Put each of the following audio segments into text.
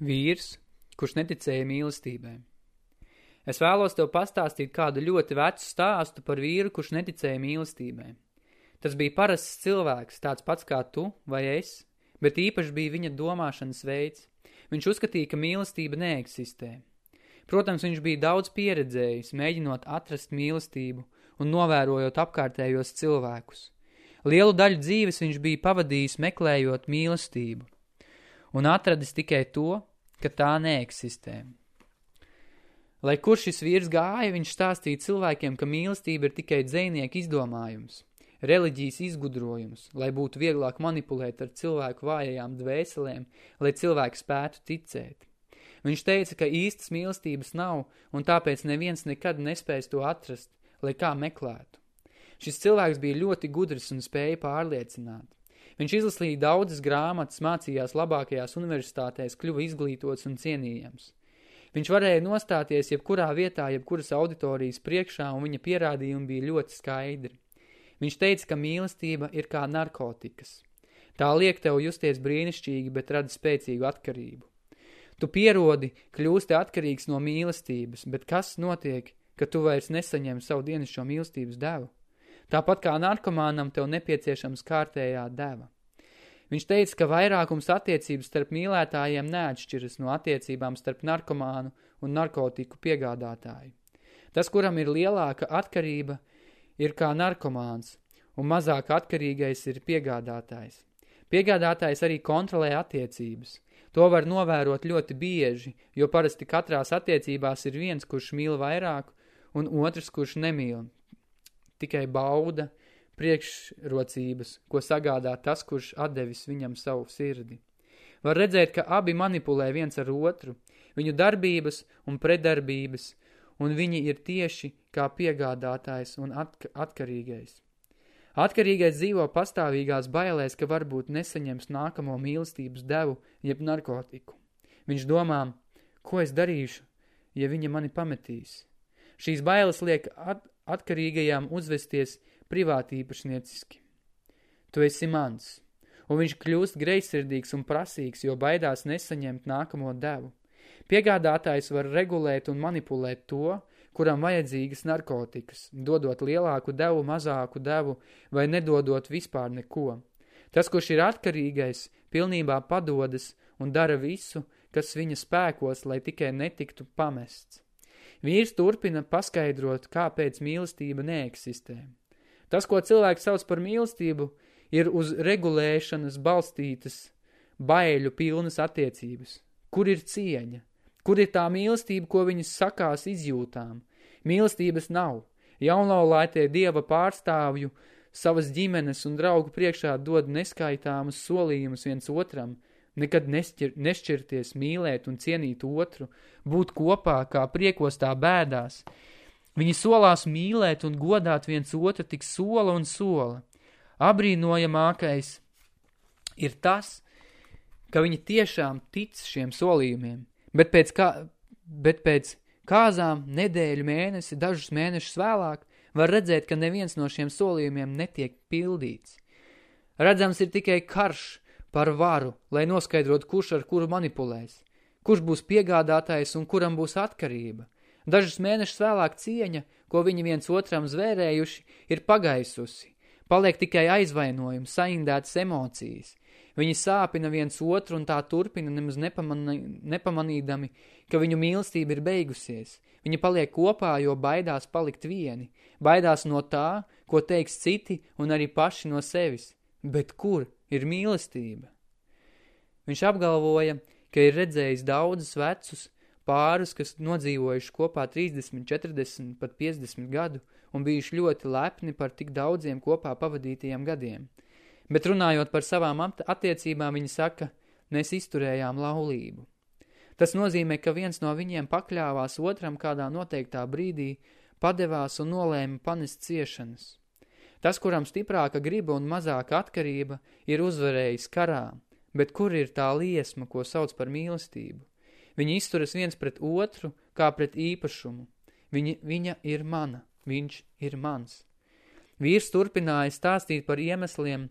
Vīrs, kurš neticēja mīlestībai. Es vēlos tev pastāstīt kādu ļoti vecu stāstu par vīru, kurš neticēja mīlestībai. Tas bija parasts cilvēks, tāds pats kā tu vai es, bet īpaši bija viņa domāšanas veids. Viņš uzskatīja, ka mīlestība neeksistē. Protams, viņš bija daudz pieredzējis, mēģinot atrast mīlestību un novērojot apkārtējos cilvēkus. Lielu daļu dzīves viņš bija pavadījis meklējot mīlestību un atradis tikai to, ka tā neeksistē. Lai kur šis vīrs gāja, viņš stāstīja cilvēkiem, ka mīlestība ir tikai dzēnieka izdomājums, reliģijas izgudrojums, lai būtu vieglāk manipulēt ar cilvēku vājajām dvēselēm, lai cilvēki spētu ticēt. Viņš teica, ka īstas mīlestības nav, un tāpēc neviens nekad nespēs to atrast, lai kā meklētu. Šis cilvēks bija ļoti gudrs un spēja pārliecināt. Viņš izlasīja daudzas grāmatas, mācījās labākajās universitātēs, kļuva izglītots un cienījams. Viņš varēja nostāties jebkurā vietā, jebkuras auditorijas priekšā, un viņa pierādījumi bija ļoti skaidri. Viņš teica, ka mīlestība ir kā narkotikas. Tā liek tev justies brīnišķīgi, bet rada spēcīgu atkarību. Tu pierodi, kļūsti atkarīgs no mīlestības, bet kas notiek, ka tu vairs nesaņem savu dienascho mīlestības devu? Tāpat kā narkomānam tev nepieciešams kārtējā deva. Viņš teica, ka vairākums attiecības starp mīlētājiem neatšķiras no attiecībām starp narkomānu un narkotiku piegādātāju. Tas, kuram ir lielāka atkarība, ir kā narkomāns, un mazāk atkarīgais ir piegādātājs. Piegādātājs arī kontrolē attiecības. To var novērot ļoti bieži, jo parasti katrās attiecībās ir viens, kurš mīl vairāk, un otrs, kurš nemīl, tikai bauda priekšrocības, ko sagādā tas, kurš atdevis viņam savu sirdi. Var redzēt, ka abi manipulē viens ar otru, viņu darbības un predarbības, un viņi ir tieši kā piegādātājs un atk atkarīgais. Atkarīgais dzīvo pastāvīgās bailēs, ka varbūt nesaņems nākamo mīlestības devu, jeb narkotiku. Viņš domā, ko es darīšu, ja viņa mani pametīs. Šīs bailes liek at atkarīgajām uzvesties privātīpašnieciski. Tu esi mans, un viņš kļūst greizsirdīgs un prasīgs, jo baidās nesaņemt nākamo devu. Piegādātājs var regulēt un manipulēt to, kuram vajadzīgas narkotikas, dodot lielāku devu, mazāku devu vai nedodot vispār neko. Tas, kurš ir atkarīgais, pilnībā padodas un dara visu, kas viņa spēkos, lai tikai netiktu pamests. Vīrs turpina paskaidrot, kāpēc mīlestība neeksistē. Tas, ko cilvēks sauc par mīlestību, ir uz regulēšanas balstītas, baiļu pilnas attiecības. Kur ir cieņa? Kur ir tā mīlestība, ko viņas sakās izjūtām? Mīlestības nav. Jaunlaulaitie dieva pārstāvju savas ģimenes un draugu priekšā dod neskaitāmus solījumus viens otram – nekad nešķir, nešķirties, mīlēt un cienīt otru, būt kopā kā priekos tā bēdās. Viņi solās mīlēt un godāt viens otru tik sola un sola. Abrīnojamākais ir tas, ka viņi tiešām tic šiem solījumiem, bet pēc, kā, bet pēc kāzām nedēļu mēnesi, dažus mēnešus vēlāk, var redzēt, ka neviens no šiem solījumiem netiek pildīts. Redzams ir tikai karš, par varu, lai noskaidrotu, kurš ar kuru manipulēs, kurš būs piegādātājs un kuram būs atkarība. Dažus mēnešus vēlāk cieņa, ko viņi viens otram zvērējuši, ir pagaisusi. Paliek tikai aizvainojums, saindētas emocijas. Viņi sāpina viens otru un tā turpina nemaz nepamani, nepamanīdami, ka viņu mīlestība ir beigusies. Viņi paliek kopā, jo baidās palikt vieni, baidās no tā, ko teiks citi un arī paši no sevis. Bet kur? Ir mīlestība. Viņš apgalvoja, ka ir redzējis daudzus vecus pārus, kas nodzīvojuši kopā 30, 40, pat 50 gadu un bijuši ļoti lepni par tik daudziem kopā pavadītajiem gadiem. Bet runājot par savām attiecībām, viņi saka, mēs izturējām laulību. Tas nozīmē, ka viens no viņiem pakļāvās otram kādā noteiktā brīdī, padevās un nolēma panest ciešanas. Tas, kuram stiprāka griba un mazāka atkarība, ir uzvarējis karā, bet kur ir tā liesma, ko sauc par mīlestību? Viņi izturas viens pret otru, kā pret īpašumu. Viņi, viņa ir mana, viņš ir mans. Vīrs turpināja stāstīt par iemesliem,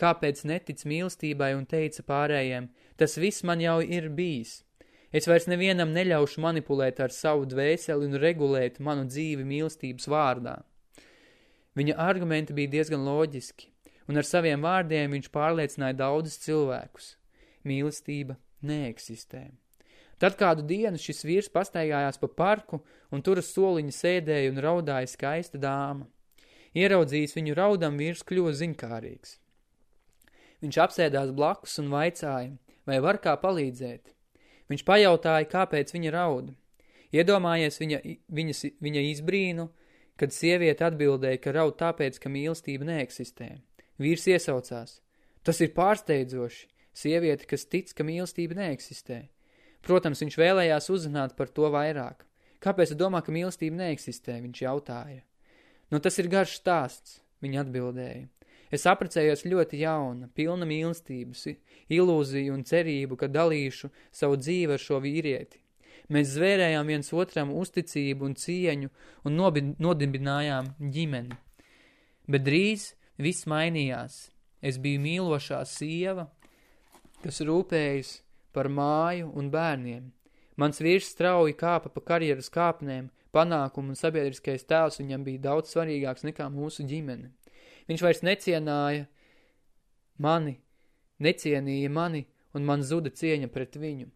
kāpēc netic mīlestībai un teica pārējiem, tas viss man jau ir bijis. Es vairs nevienam neļaušu manipulēt ar savu dvēseli un regulēt manu dzīvi mīlestības vārdā. Viņa argumenti bija diezgan loģiski, un ar saviem vārdiem viņš pārliecināja daudzus cilvēkus. Mīlestība neeksistē. Tad kādu dienu šis vīrs pastaigājās pa parku, un tur uz soliņa sēdēja un raudāja skaista dāma. Ieraudzījis viņu raudam vīrs kļuva ziņkārīgs. Viņš apsēdās blakus un vaicāja, vai var kā palīdzēt. Viņš pajautāja, kāpēc viņa rauda. Iedomājies viņa, viņas, viņa izbrīnu, kad sieviete atbildēja, ka raud tāpēc, ka mīlestība neeksistē. Vīrs iesaucās. Tas ir pārsteidzoši. Sieviete, kas tic, ka mīlestība neeksistē. Protams, viņš vēlējās uzzināt par to vairāk. Kāpēc domā, ka mīlestība neeksistē, viņš jautāja. Nu, tas ir garš stāsts, viņa atbildēja. Es aprecējos ļoti jauna, pilna mīlestības, ilūziju un cerību, ka dalīšu savu dzīvi ar šo vīrieti. Mēs zvērējām viens otram uzticību un cieņu un nodibinājām ģimeni. Bet drīz viss mainījās. Es biju mīlošā sieva, kas rūpējas par māju un bērniem. Mans vīrs strauji kāpa pa karjeras kāpnēm, panākumu un sabiedriskais tēls viņam bija daudz svarīgāks nekā mūsu ģimene. Viņš vairs necienāja mani, necienīja mani, un man zuda cieņa pret viņu.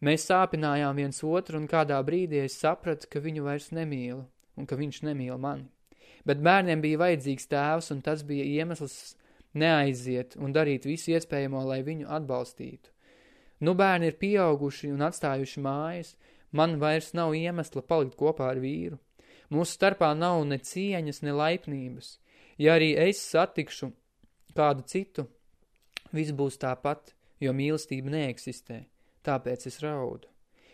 Mēs sāpinājām viens otru, un kādā brīdī es sapratu, ka viņu vairs nemīlu, un ka viņš nemīl mani. Bet bērniem bija vajadzīgs tēvs, un tas bija iemesls neaiziet un darīt visu iespējamo, lai viņu atbalstītu. Nu bērni ir pieauguši un atstājuši mājas, Man vairs nav iemesla palikt kopā ar vīru. Mūsu starpā nav ne cieņas, ne laipnības. Ja arī es satikšu kādu citu, viss būs tāpat, jo mīlestība neeksistē. Tāpēc es raudu.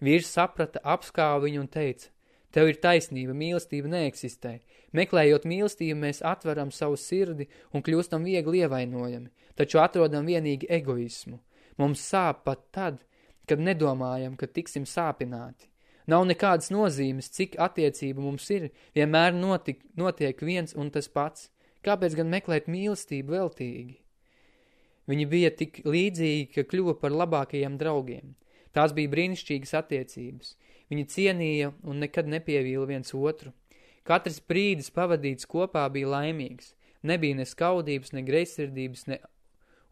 Vīrs saprata, apskāva viņu un teica, Tev ir taisnība, mīlestība neeksistē. Meklējot mīlestību, mēs atveram savu sirdi un kļūstam viegli ievainojami, taču atrodam vienīgi egoismu. Mums sāp pat tad, kad nedomājam, ka tiksim sāpināti. Nav nekādas nozīmes, cik attiecība mums ir, vienmēr notik, notiek viens un tas pats. Kāpēc gan meklēt mīlestību veltīgi? Viņi bija tik līdzīgi, ka kļuva par labākajiem draugiem. Tās bija brīnišķīgas attiecības. Viņi cienīja un nekad nepievīla viens otru. Katrs brīdis pavadīts kopā bija laimīgs. Nebija ne skaudības, ne greizsirdības, ne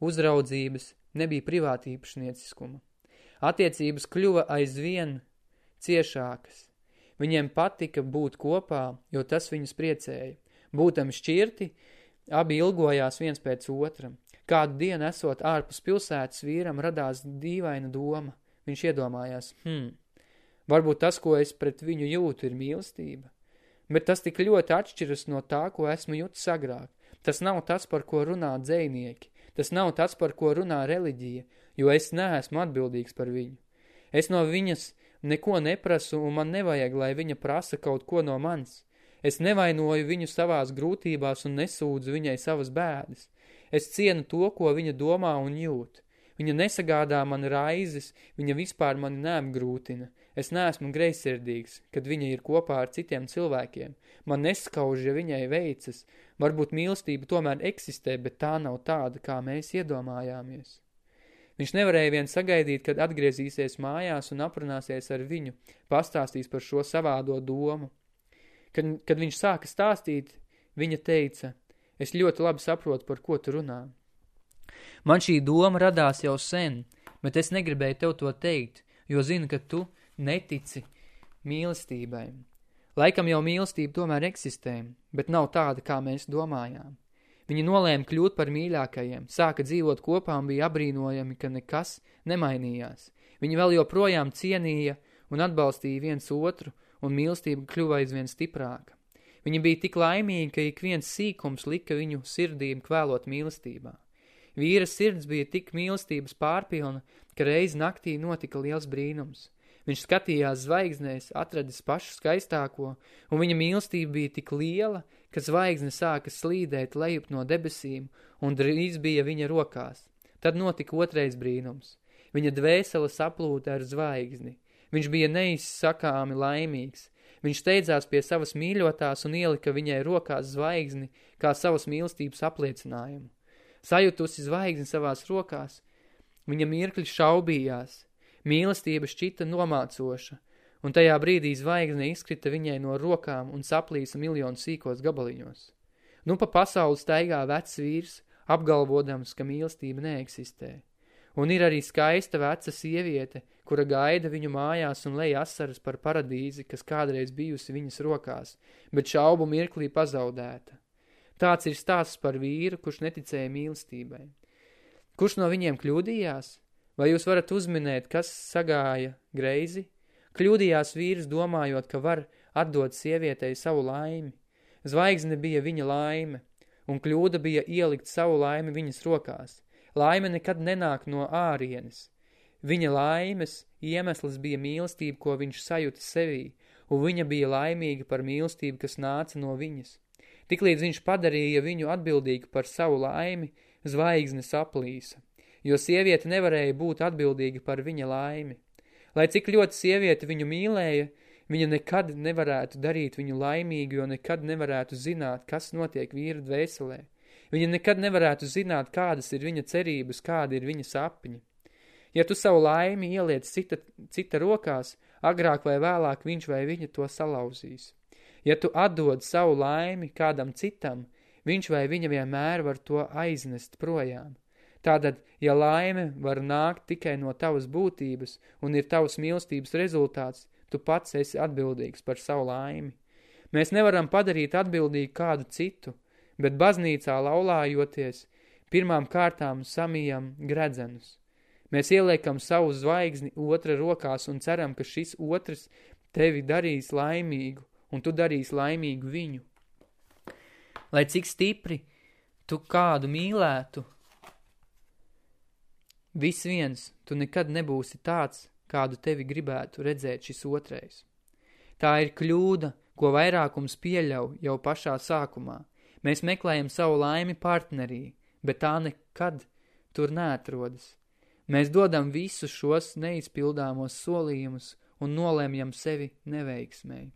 uzraudzības, nebija privātīpašnieciskuma. Attiecības kļuva aizvien ciešākas. Viņiem patika būt kopā, jo tas viņus priecēja. Būtam šķirti, abi ilgojās viens pēc otra. Kādu dienu esot ārpus pilsētas vīram radās dīvaina doma. Viņš iedomājās, hmm, varbūt tas, ko es pret viņu jūtu, ir mīlestība. Bet tas tik ļoti atšķiras no tā, ko esmu jutis agrāk. Tas nav tas, par ko runā dzējnieki. Tas nav tas, par ko runā reliģija, jo es neesmu atbildīgs par viņu. Es no viņas neko neprasu un man nevajag, lai viņa prasa kaut ko no manis. Es nevainoju viņu savās grūtībās un nesūdzu viņai savas bēdas. Es cienu to, ko viņa domā un jūt. Viņa nesagādā man raizes, viņa vispār mani neapgrūtina. Es neesmu greizsirdīgs, kad viņa ir kopā ar citiem cilvēkiem. Man neskauž, ja viņai veicas. Varbūt mīlestība tomēr eksistē, bet tā nav tāda, kā mēs iedomājāmies. Viņš nevarēja vien sagaidīt, kad atgriezīsies mājās un aprunāsies ar viņu, pastāstīs par šo savādo domu. Kad, kad viņš sāka stāstīt, viņa teica, es ļoti labi saprotu, par ko tu runā. Man šī doma radās jau sen, bet es negribēju tev to teikt, jo zinu, ka tu netici mīlestībai. Laikam jau mīlestība tomēr eksistē, bet nav tāda, kā mēs domājām. Viņi nolēma kļūt par mīļākajiem, sāka dzīvot kopā un bija abrīnojami, ka nekas nemainījās. Viņi vēl joprojām cienīja un atbalstīja viens otru, un mīlestība kļuva aizvien stiprāka. Viņi bija tik laimīgi, ka ik viens sīkums lika viņu sirdīm kvēlot mīlestībā. Vīra sirds bija tik mīlestības pārpilna, ka reiz naktī notika liels brīnums. Viņš skatījās zvaigznēs, atradis pašu skaistāko, un viņa mīlestība bija tik liela, ka zvaigzne sāka slīdēt lejup no debesīm, un drīz bija viņa rokās. Tad notika otrais brīnums. Viņa dvēsele saplūta ar zvaigzni. Viņš bija neizsakāmi laimīgs. Viņš steidzās pie savas mīļotās un ielika viņai rokās zvaigzni, kā savas mīlestības apliecinājumu. Sajutusi zvaigzni savās rokās, viņa mirkļi šaubījās – Mīlestība šķita nomācoša, un tajā brīdī zvaigzne izkrita viņai no rokām un saplīsa miljonu sīkos gabaliņos. Nu pa pasauli staigā vecs vīrs, apgalvodams, ka mīlestība neeksistē. Un ir arī skaista veca sieviete, kura gaida viņu mājās un lej asaras par paradīzi, kas kādreiz bijusi viņas rokās, bet šaubu mirklī pazaudēta. Tāds ir stāsts par vīru, kurš neticēja mīlestībai. Kurš no viņiem kļūdījās? Vai jūs varat uzminēt, kas sagāja greizi? Kļūdījās vīrs domājot, ka var atdot sievietei savu laimi. Zvaigzne bija viņa laime, un kļūda bija ielikt savu laimi viņas rokās. Laime nekad nenāk no ārienes. Viņa laimes iemesls bija mīlestība, ko viņš sajuta sevī, un viņa bija laimīga par mīlestību, kas nāca no viņas. Tiklīdz viņš padarīja viņu atbildīgu par savu laimi, zvaigzne saplīsa, jo sieviete nevarēja būt atbildīga par viņa laimi. Lai cik ļoti sieviete viņu mīlēja, viņa nekad nevarētu darīt viņu laimīgu, jo nekad nevarētu zināt, kas notiek vīra dvēselē. Viņa nekad nevarētu zināt, kādas ir viņa cerības, kādi ir viņa sapņi. Ja tu savu laimi ieliec cita, cita rokās, agrāk vai vēlāk viņš vai viņa to salauzīs. Ja tu atdod savu laimi kādam citam, viņš vai viņa vienmēr var to aiznest projām. Tātad, ja laime var nākt tikai no tavas būtības un ir tavas mīlestības rezultāts, tu pats esi atbildīgs par savu laimi. Mēs nevaram padarīt atbildīgu kādu citu, bet baznīcā laulājoties, pirmām kārtām samijam gredzenus. Mēs ieliekam savu zvaigzni otra rokās un ceram, ka šis otrs tevi darīs laimīgu, un tu darīs laimīgu viņu. Lai cik stipri tu kādu mīlētu, Viss viens, tu nekad nebūsi tāds, kādu tevi gribētu redzēt šis otrais. Tā ir kļūda, ko vairākums pieļauj jau pašā sākumā. Mēs meklējam savu laimi partnerī, bet tā nekad tur neatrodas. Mēs dodam visus šos neizpildāmos solījumus un nolēmjam sevi neveiksmēji.